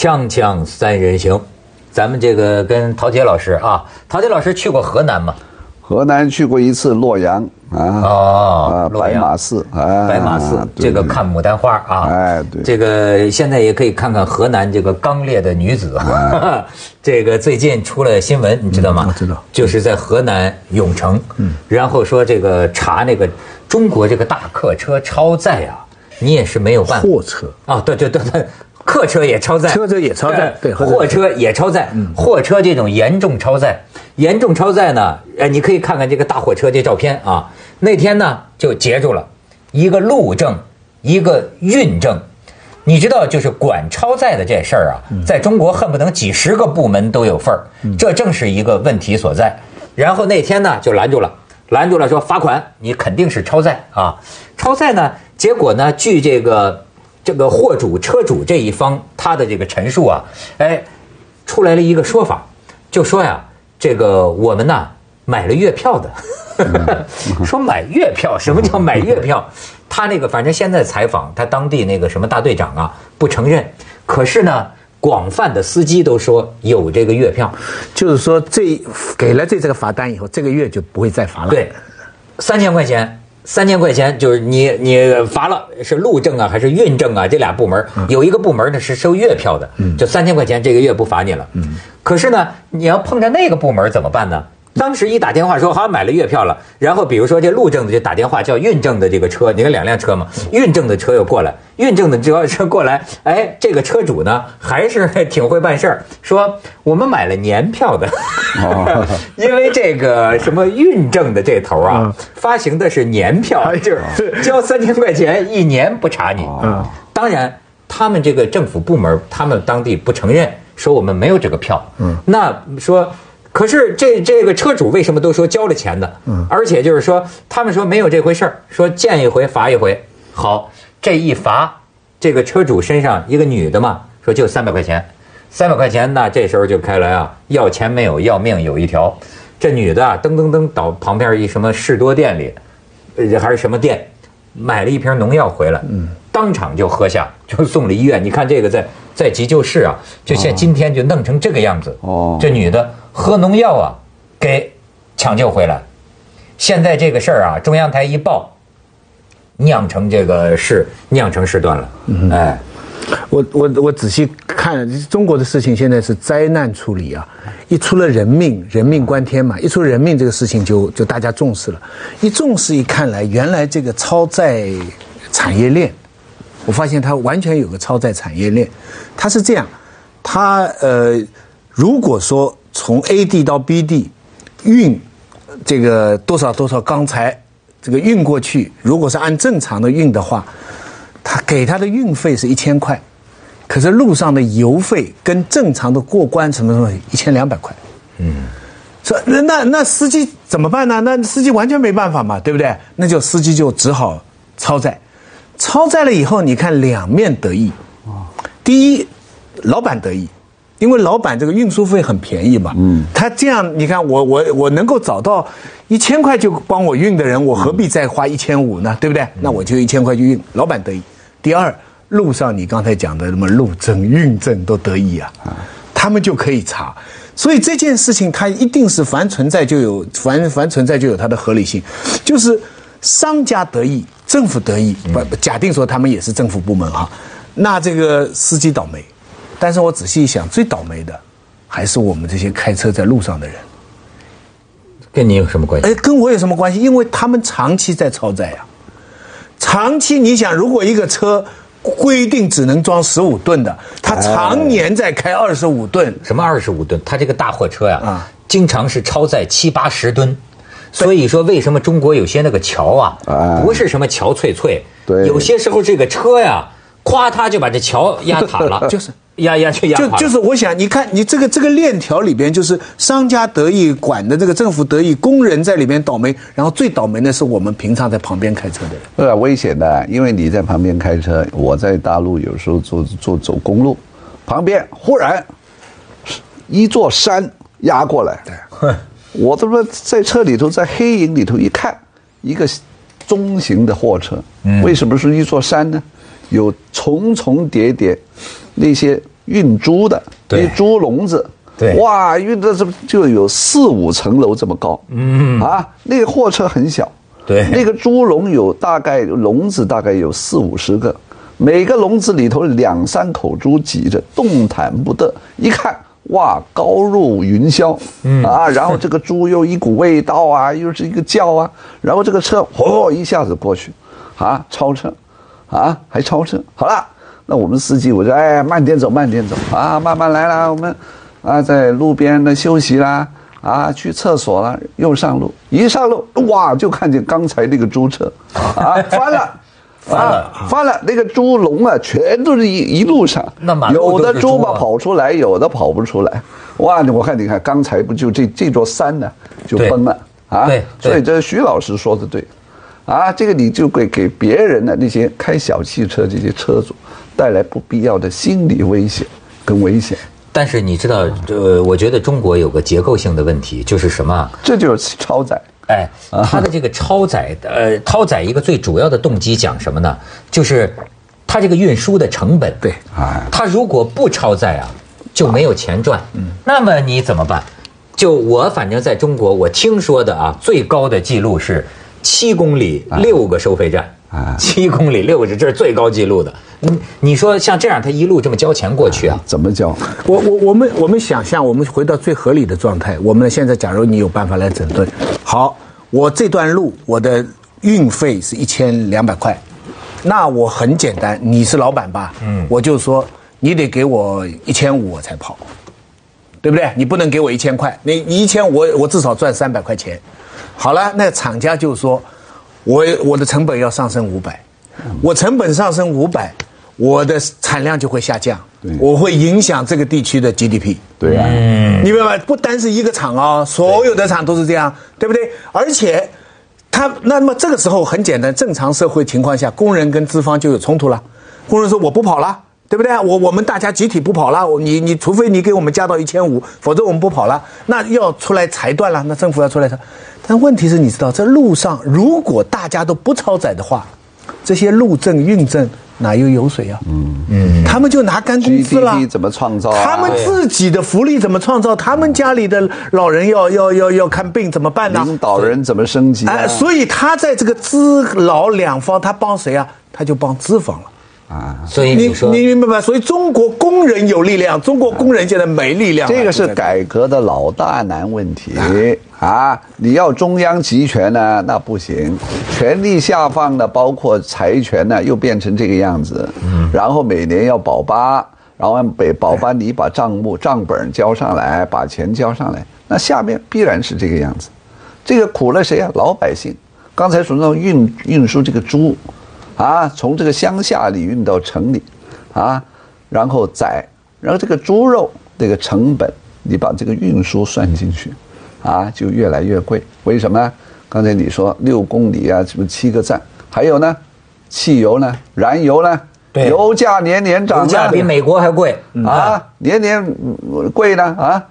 锵锵三人行，咱们这个跟陶杰老师啊，陶杰老师去过河南吗？河南去过一次洛阳啊，哦啊，白洛阳。马寺，啊，白马寺，这个看牡丹花啊，哎对。这个现在也可以看看河南这个刚烈的女子，这个最近出了新闻，你知道吗？嗯我知道。就是在河南永城，嗯，然后说这个查那个中国这个大客车超载啊，你也是没有办法。货车。啊，对对对对。客车也超载，车车也超载货车也超载，货车这种严重超载，严重超载呢，哎，你可以看看这个大货车这照片啊。那天呢就截住了一个路政，一个运政。你知道，就是管超载的这事儿啊，在中国恨不能几十个部门都有份儿，这正是一个问题所在。然后那天呢就拦住了，拦住了说罚款，你肯定是超载啊。超载呢，结果呢，据这个这个货主、车主这一方他的这个陈述啊，哎，出来了一个说法，就说呀，这个我们呐买了月票的，说买月票，什么叫买月票？他那个反正现在采访他当地那个什么大队长啊，不承认，可是呢，广泛的司机都说有这个月票，就是说这给了这这个罚单以后，这个月就不会再罚了。对，三千块钱。三千块钱就是你你罚了是路政啊还是运政啊这俩部门有一个部门呢是收月票的，就三千块钱这个月不罚你了。可是呢，你要碰着那个部门怎么办呢？当时一打电话说好像买了月票了，然后比如说这路政的就打电话叫运政的这个车，你看两辆车嘛，运政的车又过来，运政的车车过来，哎，这个车主呢还是挺会办事儿，说我们买了年票的，哦 因为这个什么运政的这头啊，发行的是年票，就是交三千块钱一年不查你。嗯当然，他们这个政府部门，他们当地不承认，说我们没有这个票。嗯，那说。可是这这个车主为什么都说交了钱的？嗯，而且就是说，他们说没有这回事儿，说见一回罚一回。好，这一罚，这个车主身上一个女的嘛，说就三百块钱，三百块钱那，这时候就开来啊，要钱没有，要命有一条。这女的啊，噔噔噔到旁边一什么士多店里，呃还是什么店，买了一瓶农药回来，嗯，当场就喝下，就送了医院。你看这个在在急救室啊，就现今天就弄成这个样子。哦这女的喝农药啊，给抢救回来。现在这个事儿啊，中央台一报，酿成这个事，酿成事端了。哎，我我我仔细看中国的事情，现在是灾难处理啊，一出了人命，人命关天嘛，一出人命这个事情就就大家重视了，一重视一看来，原来这个超载产业链，我发现它完全有个超载产业链，它是这样，它呃，如果说从 A 地到 B 地运这个多少多少钢材，这个运过去，如果是按正常的运的话，他给他的运费是一千块，可是路上的油费跟正常的过关什么什么一千两百块。嗯，说那那那司机怎么办呢？那司机完全没办法嘛，对不对？那就司机就只好超载，超载了以后，你看两面得益。第一，老板得益，因为老板这个运输费很便宜嘛。嗯，他这样，你看我我我能够找到一千块就帮我运的人，我何必再花一千五呢？对不对？那我就一千块去运，老板得意。第二，路上你刚才讲的什么路政、运政都得意啊，他们就可以查。所以这件事情它一定是凡存在就有凡凡存在就有它的合理性，就是商家得意，政府得意。不，假定说他们也是政府部门哈，那这个司机倒霉。但是我仔细一想，最倒霉的还是我们这些开车在路上的人。跟你有什么关系？哎，跟我有什么关系？因为他们长期在超载啊。长期，你想，如果一个车规定只能装十五吨的，他常年在开二十五吨，什么二十五吨？他这个大货车呀，啊经常是超载七八十吨。所以说，为什么中国有些那个桥啊，哎不是什么桥脆脆，对有些时候这个车呀，咵，它就把这桥压塌了，就是压压就压。就就是我想，你看你这个这个链条里边，就是商家得意，管的这个政府得意，工人在里边倒霉，然后最倒霉的是我们平常在旁边开车的人。有点危险的，因为你在旁边开车，我在大陆有时候坐坐走公路，旁边忽然一座山压过来，我他妈在车里头，在黑影里头一看，一个中型的货车，为什么是一座山呢？有重重叠叠那些运猪的，对。那猪笼子，对。哇，运的这就有四五层楼这么高，嗯。啊，那个货车很小，对。那个猪笼有大概笼子大概有四五十个，每个笼子里头两三口猪挤着，动弹不得，一看。哇，高入云霄，嗯。啊，然后这个猪又一股味道啊，又是一个叫啊，然后这个车嚯一下子过去，啊，超车，啊，还超车，好了，那我们司机我就，哎，慢点走，慢点走啊，慢慢来啦，我们啊在路边呢休息啦，啊，去厕所啦，又上路，一上路，哇，就看见刚才那个猪车，啊，翻了。翻了啊，翻了！那个猪笼啊，全都是一一路上，那满路有的猪嘛跑出来，有的跑不出来。哇，我看你看，刚才不就这这座山呢就崩了啊？对对所以这徐老师说的对，啊，这个你就给给别人的那些开小汽车这些车主带来不必要的心理危险跟危险，但是你知道，呃，我觉得中国有个结构性的问题，就是什么啊？这就是超载。哎，它的这个超载，呃，超载一个最主要的动机讲什么呢？就是它这个运输的成本。对哎它如果不超载啊，就没有钱赚。嗯，那么你怎么办？就我反正在中国，我听说的啊，最高的记录是七公里六个收费站。啊七公里六个，这是最高纪录的。你你说像这样，他一路这么交钱过去啊？怎么交？我我我们我们想象，我们回到最合理的状态。我们现在，假如你有办法来整顿，好，我这段路我的运费是一千两百块，那我很简单，你是老板吧？嗯，我就说你得给我一千五我才跑，对不对？你不能给我一千块，你你一千我我至少赚三百块钱。好了，那厂家就说，我我的成本要上升五百，我成本上升五百，我的产量就会下降，我会影响这个地区的 GDP。对呀、你明白吗？不单是一个厂啊、所有的厂都是这样，对不对？而且，他那么这个时候很简单，正常社会情况下，工人跟资方就有冲突了。工人说我不跑了，对不对？我我们大家集体不跑了，你你除非你给我们加到一千五，否则我们不跑了。那要出来裁断了，那政府要出来裁。但问题是，你知道这路上如果大家都不超载的话，这些路政运政哪有油水啊？嗯嗯，他们就拿干工资了。GDP 怎么创造啊？他们自己的福利怎么创造？他们家里的老人要要要要看病怎么办呢？领导人怎么升级、啊？哎，所以他在这个资劳两方，他帮谁啊？他就帮资方了。啊，所以你你说你明白吗？所以中国工人有力量，中国工人现在没力量。这个是改革的老大难问题啊！你要中央集权呢，那不行；权力下放呢，包括财权呢，又变成这个样子。嗯然后每年要保八，然后北保八你把账目账本交上来，把钱交上来，那下面必然是这个样子。这个苦了谁啊？老百姓。刚才说到运运输这个猪，啊，从这个乡下里运到城里，啊，然后宰，然后这个猪肉这个成本，你把这个运输算进去，啊，就越来越贵。为什么呢？刚才你说六公里啊，什么七个站，还有呢，汽油呢，燃油呢，对油价年年涨呢，油价比美国还贵啊，年年嗯贵呢啊，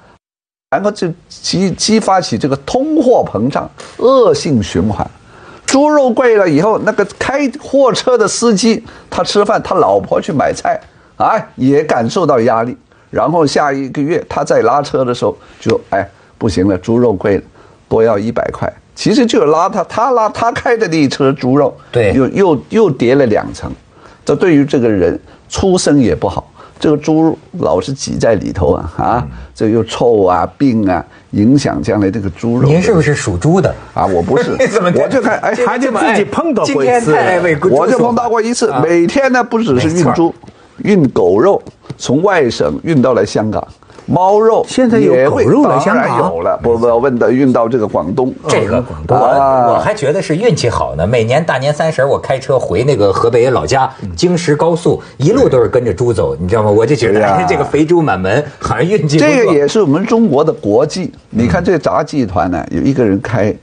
然后就激激发起这个通货膨胀恶性循环。猪肉贵了以后，那个开货车的司机他吃饭，他老婆去买菜啊，也感受到压力。然后下一个月他在拉车的时候就哎不行了，猪肉贵了，多要一百块。其实就拉他，他拉他开的那一车猪肉，对又又又叠了两层。这对于这个人出身也不好，这个猪老是挤在里头啊啊，这又臭啊病啊，影响将来这个猪肉。您是不是属猪的？啊？我不是 怎么，我就看哎，还就自己碰到过一次我就碰到过一次啊，每天呢不只是运猪，运狗肉从外省运到了香港，猫肉现在有狗肉来当然香港有了，不不问的运到这个广东，这个我啊我还觉得是运气好呢。每年大年三十我开车回那个河北老家京石高速，一路都是跟着猪走，你知道吗？我就觉得哎 这个肥猪满门，好像运气不错。这个也是我们中国的国际。你看这个杂技团呢，有一个人开，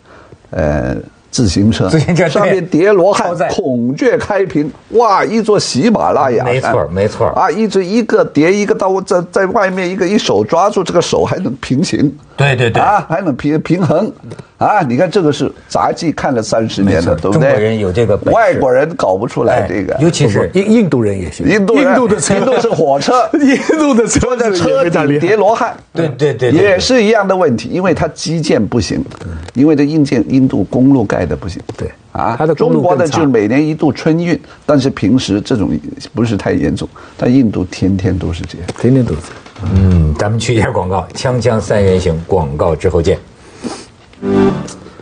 呃，自行车，自行车上面叠罗汉，孔雀开屏，哇，一座喜马拉雅，没错没错。啊，一直一个叠一个到在在外面，一个一手抓住这个手还能平行，对对对。啊，还能平平衡，啊，你看这个是杂技看了三十年了，没错对不对？中国人有这个本事。外国人搞不出来这个，哎尤其是印印度人也行，印度印度的车印度是火车，印度的车坐在车顶叠罗汉，对对对对也是一样的问题，因为它基建不行，因为这硬件印度公路盖的不行，对啊，它的中国的就是每年一度春运，但是平时这种不是太严重，但印度天天都是这样。天天都是。嗯，咱们去一下广告，锵锵三人行，广告之后见。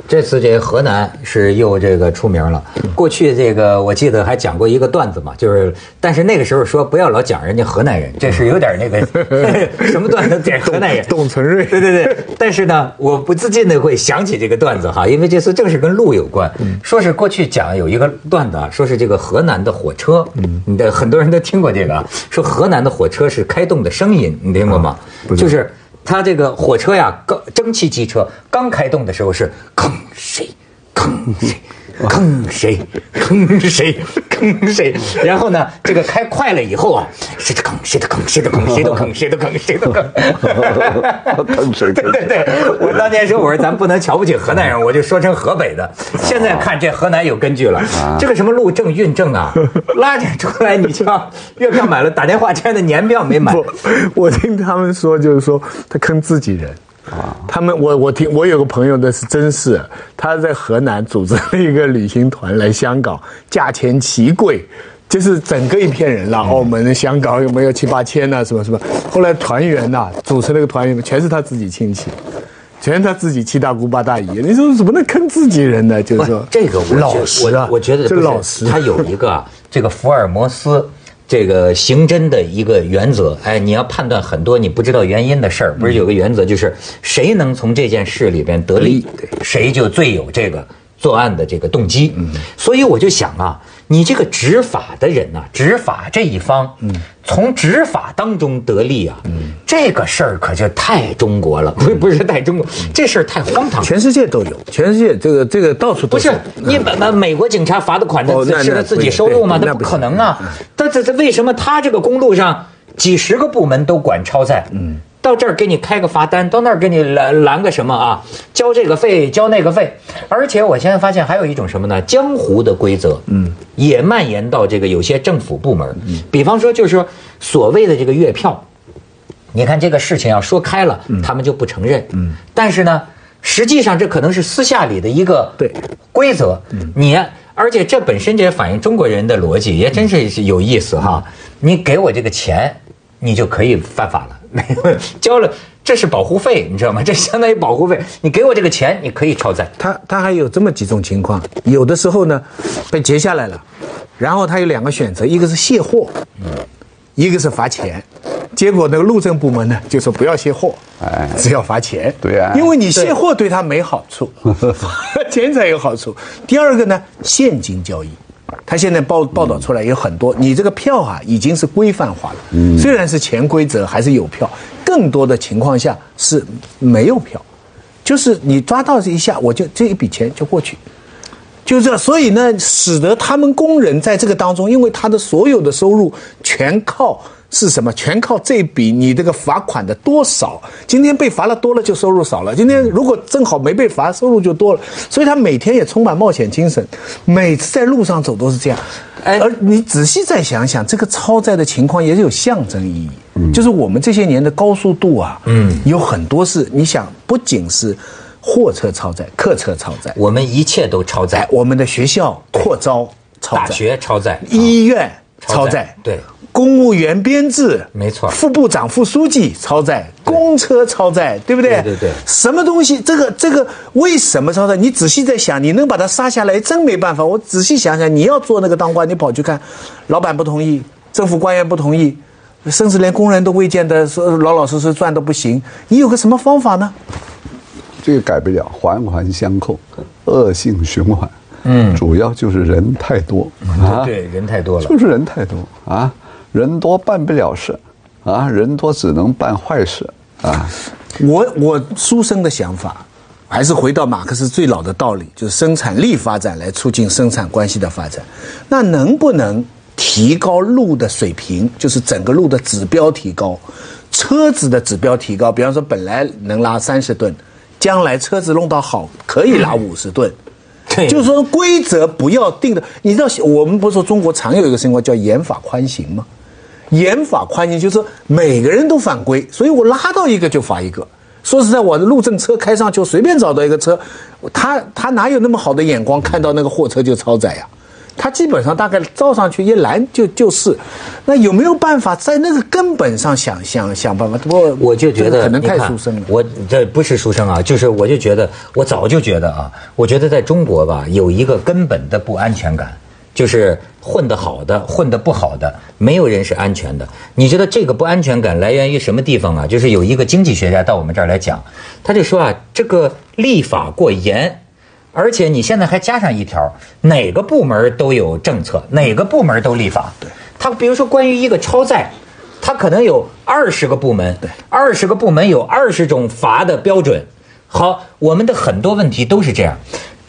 这次这河南是又这个出名了。过去这个我记得还讲过一个段子嘛，就是但是那个时候说不要老讲人家河南人，这是有点那个 什么段子点河南人。董存瑞对对对。但是呢，我不自禁的会想起这个段子哈，因为这次正是跟路有关。说是过去讲有一个段子啊，说是这个河南的火车，你的很多人都听过这个啊，说河南的火车是开动的声音，你听过吗？就是。他这个火车呀，刚蒸汽机车刚开动的时候是吭谁吭谁吭谁坑谁坑谁，然后呢，这个开快了以后啊，谁的坑谁的坑谁的坑 谁的坑谁的坑谁的坑。坑谁对对对，我当年说我说咱不能瞧不起河南人，我就说成河北的。现在看这河南有根据了，这个什么路政运政啊，拉着出来，你瞧月票买了，打电话签的年票没买。我听他们说，就是说他坑自己人。啊，他们我我听我有个朋友的是真是，他在河南组织了一个旅行团来香港，价钱奇贵，就是整个一片人了，澳门、香港有没有七八千呐、什么什么？后来团员呐、主持那个团员全是他自己亲戚，全是他自己七大姑八大姨。你说怎么能坑自己人呢？就是说这个我老实啊，我我觉得这不是老实。他有一个啊这个福尔摩斯。这个刑侦的一个原则，哎，你要判断很多你不知道原因的事儿，不是有个原则，就是谁能从这件事里边得利，谁就最有这个作案的这个动机。所以我就想啊，你这个执法的人呐、执法这一方，嗯从执法当中得利啊，嗯这个事儿可就太中国了，不是不是太中国，这事儿太荒唐了。全世界都有，全世界这个这个到处都不是你把把美国警察罚的款，他是他自己收入吗？那不可能啊！但这这为什么他这个公路上几十个部门都管超载？嗯，到这儿给你开个罚单，到那儿给你拦拦个什么啊？交这个费，交那个费。而且我现在发现还有一种什么呢？江湖的规则，嗯，也蔓延到这个有些政府部门。嗯比方说，就是说所谓的这个月票。你看这个事情要说开了，他们就不承认。嗯，但是呢，实际上这可能是私下里的一个对规则。你而且这本身这也反映中国人的逻辑，也真是有意思哈。你给我这个钱，你就可以犯法了。没 有交了，这是保护费，你知道吗？这相当于保护费。你给我这个钱，你可以超载。他他还有这么几种情况，有的时候呢被截下来了，然后他有两个选择，一个是卸货，一个是罚钱。结果那个路政部门呢就说不要卸货，哎只要罚钱。对啊因为你卸货对他没好处，罚钱才有好处。第二个呢，现金交易。他现在报报道出来有很多，你这个票啊已经是规范化了，虽然是潜规则还是有票，更多的情况下是没有票，就是你抓到这一下，我就这一笔钱就过去，就这，所以呢，使得他们工人在这个当中，因为他的所有的收入全靠是什么？全靠这笔你这个罚款的多少。今天被罚了多了，就收入少了；今天如果正好没被罚，收入就多了。所以他每天也充满冒险精神，每次在路上走都是这样。哎。而你仔细再想想，这个超载的情况也有象征意义，就是我们这些年的高速度啊，嗯，有很多是你想，不仅是货车超载、客车超载，我们一切都超载。哎，，我们的学校扩招超大，学超载，医院超载，对，公务员编制没错副部长、副书记超载，公车超载，对不对？对对对什么东西？这个这个为什么超载？你仔细在想，你能把它杀下来，真没办法。我仔细想想，你要做那个当官，你跑去看，老板不同意，政府官员不同意。甚至连工人都未见得说老老实实赚都不行，你有个什么方法呢？这个改不了，环环相扣，恶性循环。嗯，主要就是人太多啊，对，人太多了。就是人太多啊，人多办不了事啊，人多只能办坏事啊。我我书生的想法，还是回到马克思最老的道理，就是生产力发展来促进生产关系的发展。那能不能提高路的水平，就是整个路的指标提高，车子的指标提高？比方说，本来能拉三十吨，将来车子弄到好可以拉五十吨。对 就是说规则不要定的。你知道，我们不是说中国常有一个情况叫严法宽刑吗？严法宽刑就是说每个人都犯规，所以我拉到一个就罚一个。说实在，我的路政车开上去，随便找到一个车，他他哪有那么好的眼光看到那个货车就超载呀？他基本上大概照上去一拦就就是。那有没有办法在那个根本上想想想办法？我我就觉得可能太书生了。我这不是书生啊，就是我就觉得，我早就觉得啊，我觉得在中国吧，有一个根本的不安全感，就是混得好的，混得不好的，没有人是安全的。你知道这个不安全感来源于什么地方啊？就是有一个经济学家到我们这儿来讲，他就说啊，这个立法过严。而且你现在还加上一条，哪个部门都有政策，哪个部门都立法。对，他比如说关于一个超载，他可能有二十个部门，对，二十个部门有二十种罚的标准。好，我们的很多问题都是这样，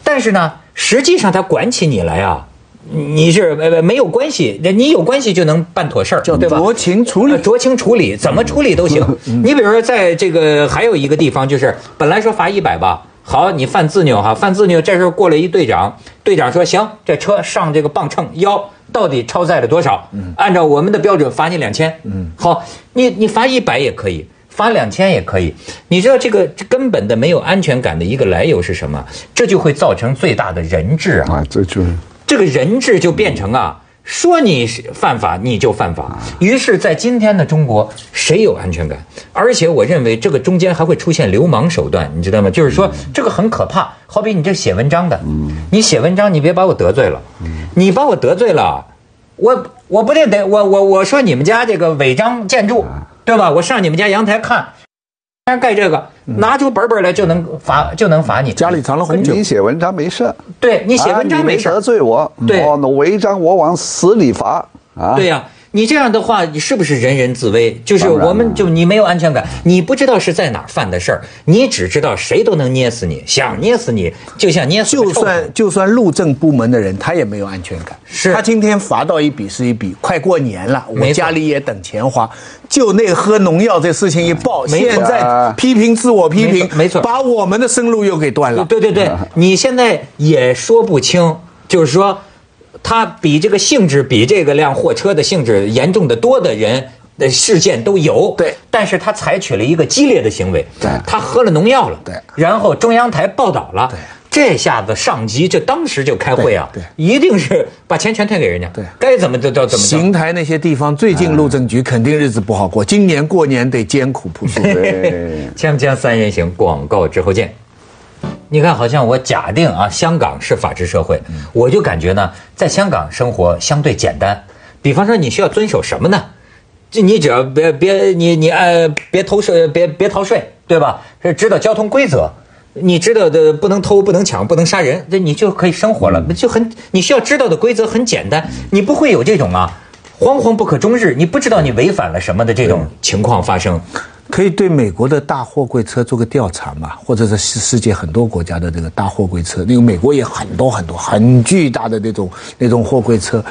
但是呢，实际上他管起你来啊，你是呃没有关系，你有关系就能办妥事儿，对吧？酌情处理呃酌情处理，怎么处理都行。你比如说，在这个还有一个地方，就是本来说罚一百吧，好，你犯自拗哈，犯自拗，这时候过来一队长，队长说行，这车上这个磅秤腰到底超载了多少？按照我们的标准罚你两千。嗯，好，你你罚一百也可以。罚两千也可以，你知道这个根本的没有安全感的一个来由是什么？这就会造成最大的人质啊！啊，这就是这个人质就变成啊，说你是犯法你就犯法。于是，在今天的中国，谁有安全感？而且，我认为这个中间还会出现流氓手段，你知道吗？就是说，这个很可怕。好比你这写文章的，你写文章，你别把我得罪了，你把我得罪了，我我不定得我我我说你们家这个违章建筑，对吧？我上你们家阳台看。盖这个，拿出本本来就能罚，就能罚你。家里藏了红酒，你写文章没事，对你写文章没没事儿。得罪我，对。哦，违章我往死里罚。啊！对呀、你这样的话，你是不是人人自危？就是我们就你没有安全感，你不知道是在哪儿犯的事儿，你只知道谁都能捏死你，想捏死你就像捏死个就算就算路政部门的人，他也没有安全感。是他今天罚到一笔是一笔，快过年了，我家里也等钱花。就那喝农药这事情一爆，现在批评自我批评没错把我们的生路又给断了。对对对，你现在也说不清，就是说，他比这个性质比这个辆货车的性质严重的多的人的事件都有。对但是他采取了一个激烈的行为，对他喝了农药了，对然后中央台报道了，对这下子上级就当时就开会啊，对对一定是把钱全退给人家，对该怎么就就怎么着。邢台那些地方，最近路政局肯定日子不好过，今年过年得艰苦朴素。对，锵锵三人行，广告之后见。你看，好像我假定啊，香港是法治社会，我就感觉呢，在香港生活相对简单。比方说，你需要遵守什么呢？就你只要别别你你呃别偷税，别别逃税，对吧？是知道交通规则，你知道的不能偷、不能抢、不能杀人，那你就可以生活了。就很你需要知道的规则很简单，你不会有这种啊惶惶不可终日，你不知道你违反了什么的这种情况发生。可以对美国的大货柜车做个调查嘛，或者是世世界很多国家的这个大货柜车，那个美国也很多很多很巨大的那种那种货柜车，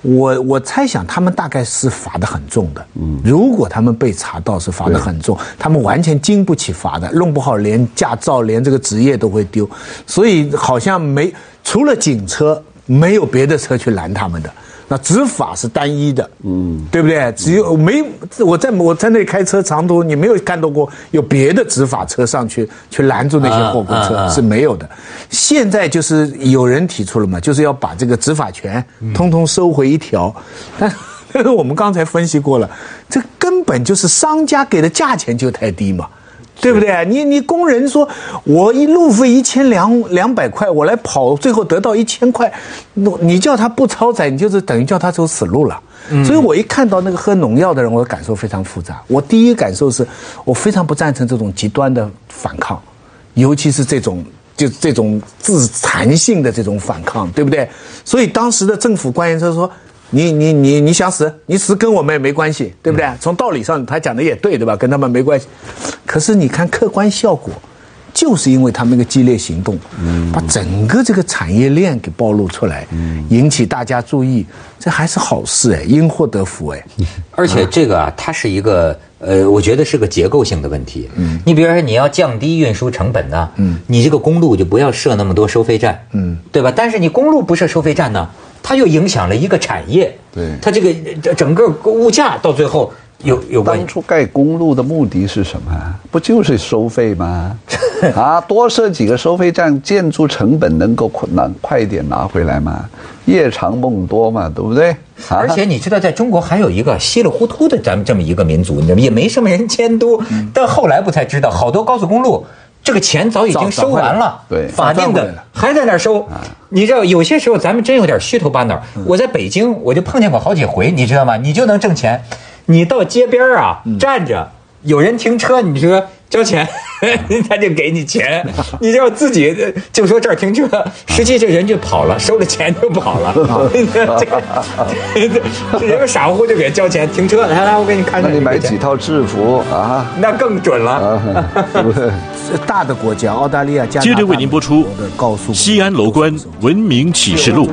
我我猜想他们大概是罚的很重的。嗯，如果他们被查到是罚的很重，他们完全经不起罚的，弄不好连驾照连这个职业都会丢，所以好像没除了警车，没有别的车去拦他们的。那执法是单一的，嗯，对不对？只有没我在我在那里开车长途，你没有看到过有别的执法车上去去拦住那些货柜车、啊啊啊是没有的。现在就是有人提出了嘛，就是要把这个执法权通通收回一条，但但是 我们刚才分析过了，这根本就是商家给的价钱就太低嘛。对不对？你你工人说，我一路费一千两两百块，我来跑，最后得到一千块，那你叫他不超载，你就是等于叫他走死路了。所以我一看到那个喝农药的人，我的感受非常复杂。我第一感受是我非常不赞成这种极端的反抗，尤其是这种就这种自残性的这种反抗，对不对？所以当时的政府官员就说。你你你你想死，你死跟我们也没关系，对不对？从道理上他讲的也对，对吧？跟他们没关系。可是你看客观效果，就是因为他们那个激烈行动，把整个这个产业链给暴露出来，引起大家注意，这还是好事哎，因祸得福哎。而且这个啊，它是一个呃，我觉得是个结构性的问题。嗯，你比如说你要降低运输成本呢，嗯，你这个公路就不要设那么多收费站，嗯，对吧？但是你公路不设收费站呢，它又影响了一个产业，对它这个整个物价到最后有有关当初盖公路的目的是什么？不就是收费吗？啊，多设几个收费站，建筑成本能够快拿快一点拿回来吗？夜长梦多嘛，对不对？啊而且你知道，在中国还有一个稀里糊涂的咱们这么一个民族，你知道吗？也没什么人监督，但后来不才知道，好多高速公路这个钱早已经收完了，对法定的还在那儿收。你知道，有些时候咱们真有点虚头巴脑。我在北京，我就碰见过好几回，你知道吗？你就能挣钱，你到街边儿啊站着，有人停车，你说交钱，他就给你钱。你就自己呃就说这儿停车，实际这人就跑了，收了钱就跑了。这 个这人们傻乎乎就给交钱停车，来来，我给你看看。那你买几套制服啊？那更准了。大的国家，澳大利亚、加拿大、接着为您播出西安楼观文明启示录